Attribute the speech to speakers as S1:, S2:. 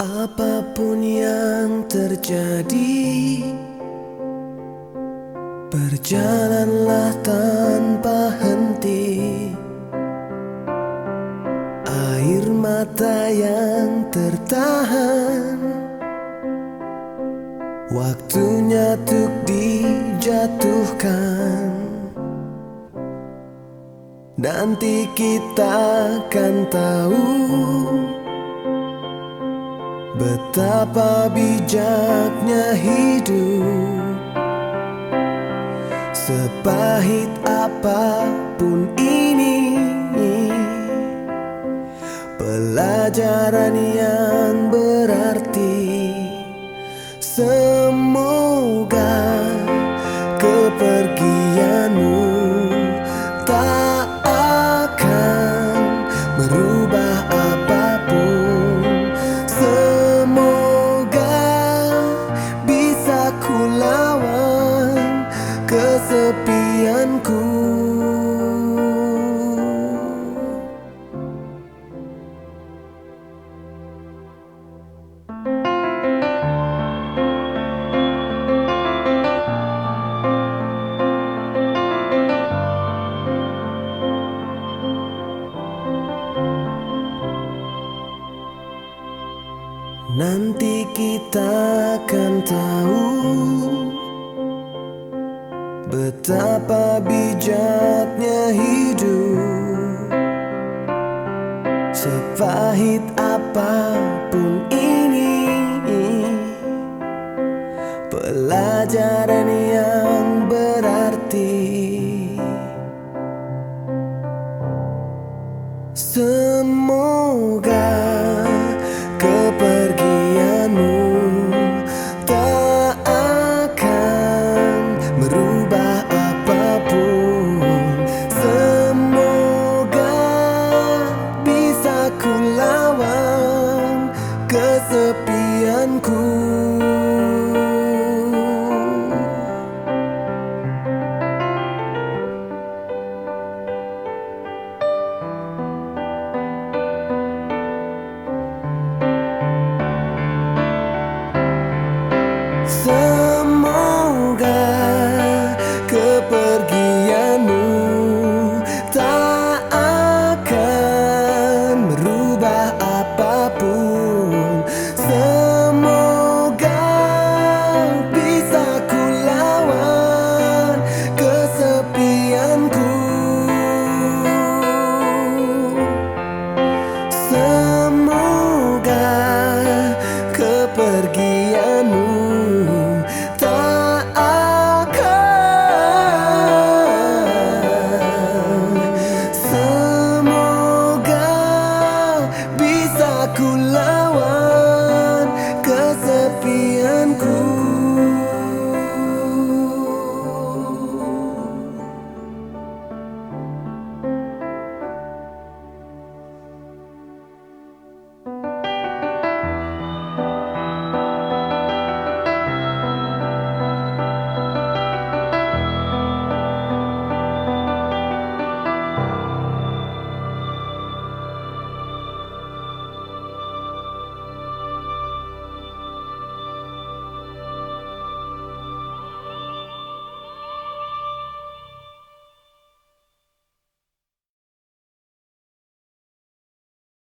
S1: Apa pun yang terjadi Berjalanlah tanpa henti. Air mata yang tertahan Waktunya untuk dijatuhkan. Nanti kita akan tahu Betapa bijaknya hidup. Sepahit apa pun ini Pelajaran yang berarti Semoga kesepianku. Nanti kita akan tahu Betapa bijaknya hidup. Sepahit apa pun ini. Pelajaran yang kesepianku.